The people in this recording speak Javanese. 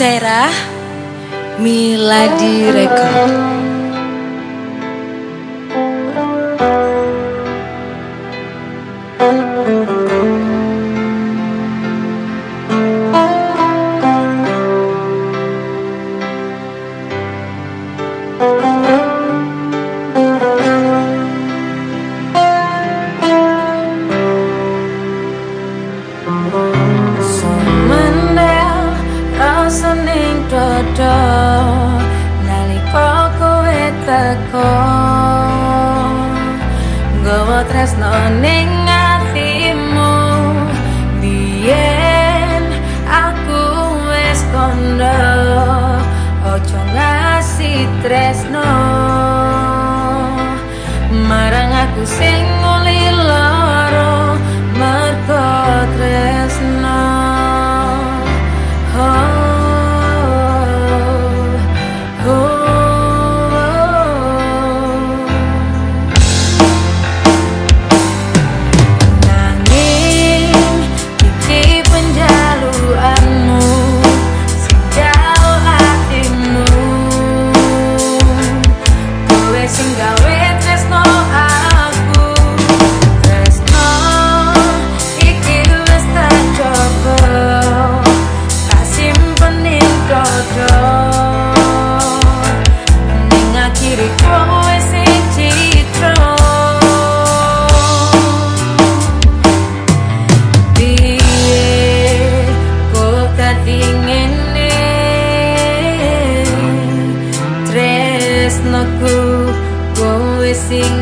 Serah Miladi Record teko. Gowo tresno ning atimu. Bien aku wis kondo. Ojo ngasih tresno. Marang aku sing tresnoku sing gawe